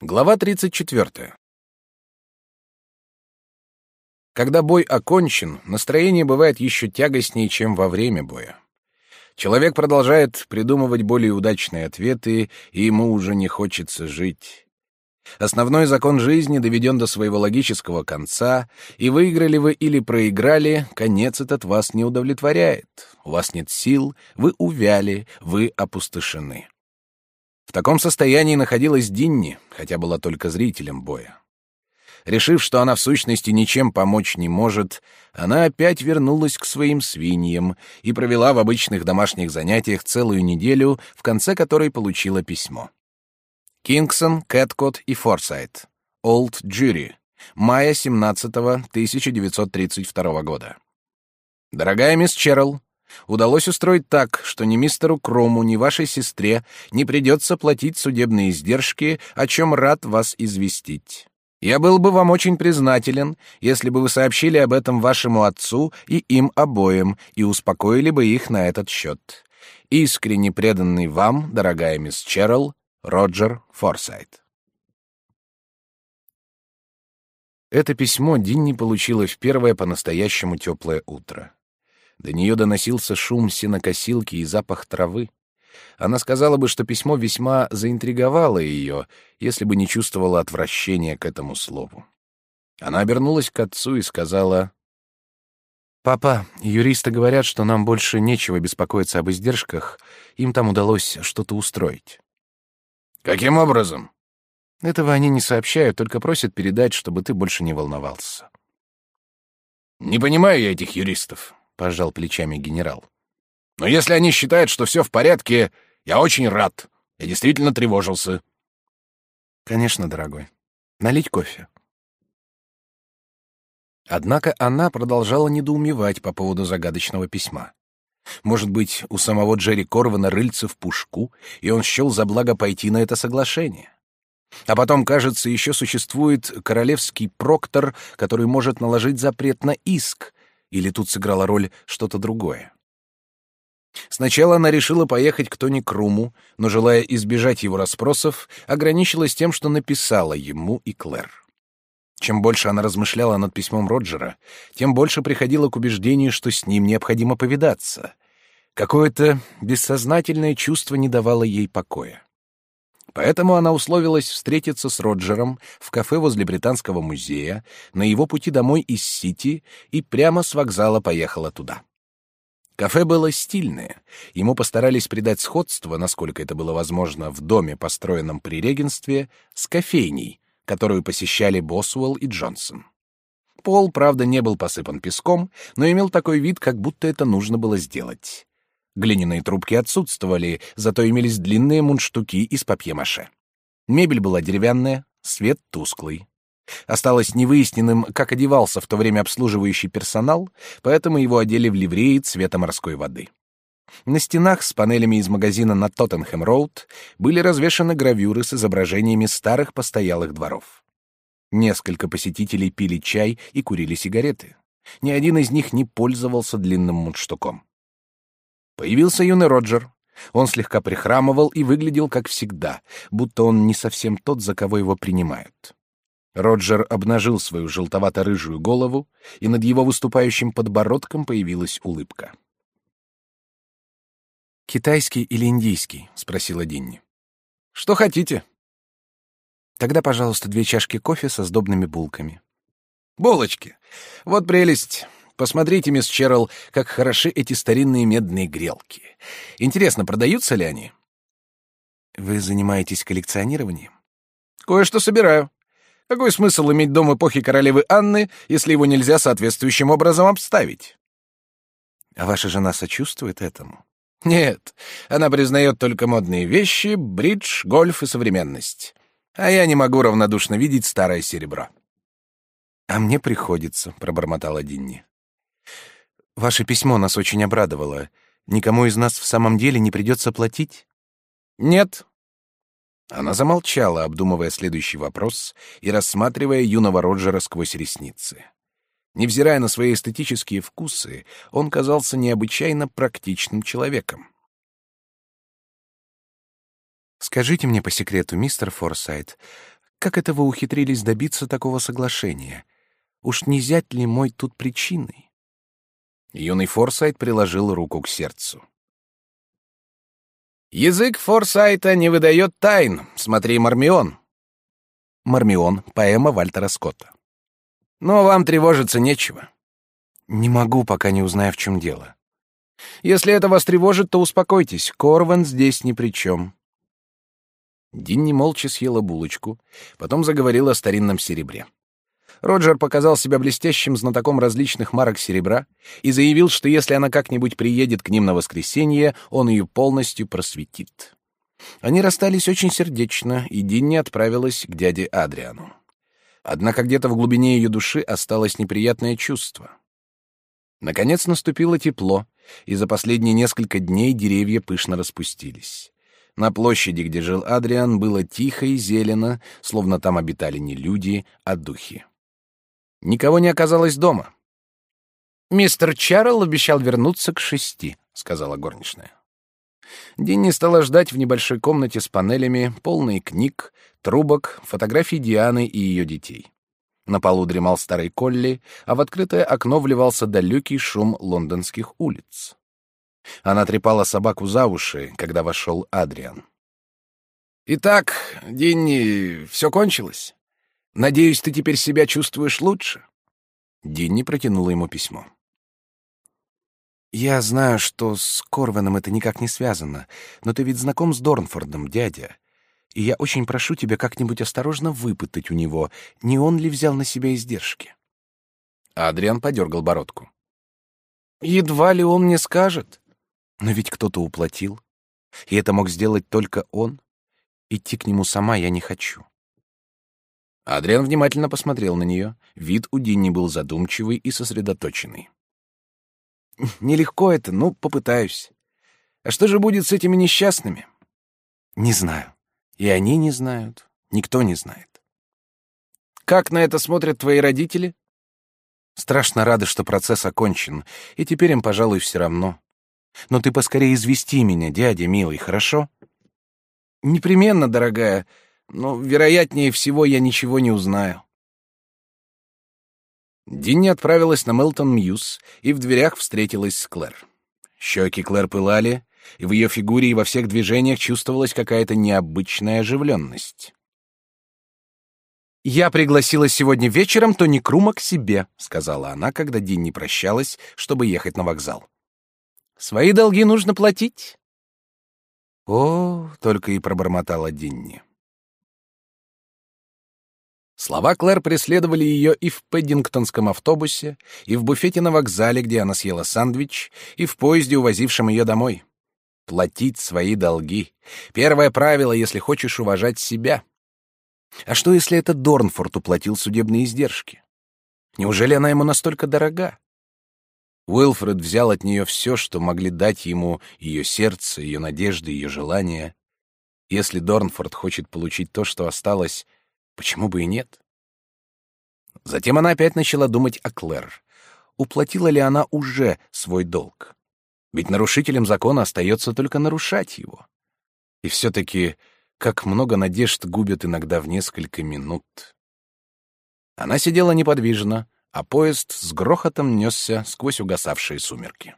Глава 34. Когда бой окончен, настроение бывает еще тягостнее, чем во время боя. Человек продолжает придумывать более удачные ответы, и ему уже не хочется жить. Основной закон жизни доведен до своего логического конца, и выиграли вы или проиграли, конец этот вас не удовлетворяет. У вас нет сил, вы увяли, вы опустошены. В таком состоянии находилась Динни, хотя была только зрителем боя. Решив, что она в сущности ничем помочь не может, она опять вернулась к своим свиньям и провела в обычных домашних занятиях целую неделю, в конце которой получила письмо. Кингсон, Кэткот и Форсайт. Олд Джюри. Мая 17 1932 года. Дорогая мисс Черрилл, удалось устроить так, что ни мистеру Крому, ни вашей сестре не придется платить судебные издержки, о чем рад вас известить. Я был бы вам очень признателен, если бы вы сообщили об этом вашему отцу и им обоим и успокоили бы их на этот счет. Искренне преданный вам, дорогая мисс Черрилл, Роджер Форсайт. Это письмо Динни получила в первое по-настоящему теплое утро. До нее доносился шум сенокосилки и запах травы. Она сказала бы, что письмо весьма заинтриговало ее, если бы не чувствовала отвращения к этому слову. Она обернулась к отцу и сказала, «Папа, юристы говорят, что нам больше нечего беспокоиться об издержках, им там удалось что-то устроить». Каким образом? Этого они не сообщают, только просят передать, чтобы ты больше не волновался. Не понимаю я этих юристов, пожал плечами генерал. Но если они считают, что все в порядке, я очень рад. Я действительно тревожился. Конечно, дорогой. Налить кофе. Однако она продолжала недоумевать по поводу загадочного письма. Может быть, у самого Джерри Корвана рыльце в пушку, и он счел за благо пойти на это соглашение. А потом, кажется, еще существует королевский проктор, который может наложить запрет на иск, или тут сыграла роль что-то другое. Сначала она решила поехать к Тони Круму, но, желая избежать его расспросов, ограничилась тем, что написала ему и Клэр. Чем больше она размышляла над письмом Роджера, тем больше приходила к убеждению, что с ним необходимо повидаться. Какое-то бессознательное чувство не давало ей покоя. Поэтому она условилась встретиться с Роджером в кафе возле Британского музея на его пути домой из Сити и прямо с вокзала поехала туда. Кафе было стильное, ему постарались придать сходство, насколько это было возможно, в доме, построенном при регенстве, с кофейней, которую посещали Босуэлл и Джонсон. Пол, правда, не был посыпан песком, но имел такой вид, как будто это нужно было сделать. Глиняные трубки отсутствовали, зато имелись длинные мундштуки из папье-маше. Мебель была деревянная, свет тусклый. Осталось невыясненным, как одевался в то время обслуживающий персонал, поэтому его одели в ливреи цвета морской воды. На стенах с панелями из магазина на Тоттенхэм-роуд были развешаны гравюры с изображениями старых постоялых дворов. Несколько посетителей пили чай и курили сигареты. Ни один из них не пользовался длинным мундштуком. Появился юный Роджер. Он слегка прихрамывал и выглядел как всегда, будто он не совсем тот, за кого его принимают. Роджер обнажил свою желтовато-рыжую голову, и над его выступающим подбородком появилась улыбка. «Китайский или индийский?» — спросила Динни. «Что хотите?» «Тогда, пожалуйста, две чашки кофе со сдобными булками». «Булочки! Вот прелесть! Посмотрите, мисс Черрилл, как хороши эти старинные медные грелки. Интересно, продаются ли они?» «Вы занимаетесь коллекционированием?» «Кое-что собираю. Какой смысл иметь дом эпохи королевы Анны, если его нельзя соответствующим образом обставить?» «А ваша жена сочувствует этому?» Нет, она признает только модные вещи, бридж, гольф и современность. А я не могу равнодушно видеть старое серебро. А мне приходится, пробормотала Динни. Ваше письмо нас очень обрадовало. Никому из нас в самом деле не придется платить? Нет. Она замолчала, обдумывая следующий вопрос и рассматривая юного Роджера сквозь ресницы. Невзирая на свои эстетические вкусы, он казался необычайно практичным человеком. «Скажите мне по секрету, мистер Форсайт, Как это вы ухитрились добиться такого соглашения? Уж не зять ли мой тут причиной? Юный Форсайт приложил руку к сердцу. Язык Форсайта не выдает тайн. Смотри, Мармион. Мармион, поэма Вальтера Скотта. Но вам тревожиться нечего. Не могу, пока не узнаю, в чем дело. Если это вас тревожит, то успокойтесь, Корван здесь ни при чем. Динни молча съела булочку, потом заговорила о старинном серебре. Роджер показал себя блестящим знатоком различных марок серебра и заявил, что если она как-нибудь приедет к ним на воскресенье, он ее полностью просветит. Они расстались очень сердечно, и Динни отправилась к дяде Адриану. Однако где-то в глубине ее души осталось неприятное чувство. Наконец наступило тепло, и за последние несколько дней деревья пышно распустились. На площади, где жил Адриан, было тихо и зелено, словно там обитали не люди, а духи. Никого не оказалось дома. «Мистер Чарл обещал вернуться к шести», — сказала горничная. Динни стала ждать в небольшой комнате с панелями, полной книг, трубок, фотографий Дианы и ее детей. На полу дремал старый Колли, а в открытое окно вливался далекий шум лондонских улиц. Она трепала собаку за уши, когда вошел Адриан. «Итак, Динни, все кончилось? Надеюсь, ты теперь себя чувствуешь лучше?» Динни протянула ему письмо. «Я знаю, что с Корвеном это никак не связано, но ты ведь знаком с Дорнфордом, дядя и я очень прошу тебя как-нибудь осторожно выпытать у него, не он ли взял на себя издержки. Адриан подергал бородку. Едва ли он мне скажет. Но ведь кто-то уплатил. И это мог сделать только он. Идти к нему сама я не хочу. Адриан внимательно посмотрел на нее. Вид у Динни был задумчивый и сосредоточенный. «Нелегко это, ну, попытаюсь. А что же будет с этими несчастными?» «Не знаю. И они не знают, никто не знает. Как на это смотрят твои родители? Страшно рады, что процесс окончен, и теперь им, пожалуй, все равно. Но ты поскорее извести меня, дядя милый, хорошо? Непременно, дорогая, но, вероятнее всего, я ничего не узнаю. Динни отправилась на Мелтон Мьюз и в дверях встретилась с Клэр. Щеки Клэр пылали, и в ее фигуре и во всех движениях чувствовалась какая-то необычная оживленность. «Я пригласила сегодня вечером Тони Крума к себе», — сказала она, когда Динни прощалась, чтобы ехать на вокзал. «Свои долги нужно платить». «О», — только и пробормотала Динни. Слова Клэр преследовали ее и в Пэддингтонском автобусе, и в буфете на вокзале, где она съела сандвич, и в поезде, увозившем ее домой платить свои долги. Первое правило, если хочешь уважать себя. А что, если это Дорнфорд уплатил судебные издержки? Неужели она ему настолько дорога? Уилфред взял от нее все, что могли дать ему ее сердце, ее надежды, ее желания. Если Дорнфорд хочет получить то, что осталось, почему бы и нет? Затем она опять начала думать о Клэр. Уплатила ли она уже свой долг? Ведь нарушителем закона остается только нарушать его. И все-таки, как много надежд губят иногда в несколько минут. Она сидела неподвижно, а поезд с грохотом несся сквозь угасавшие сумерки.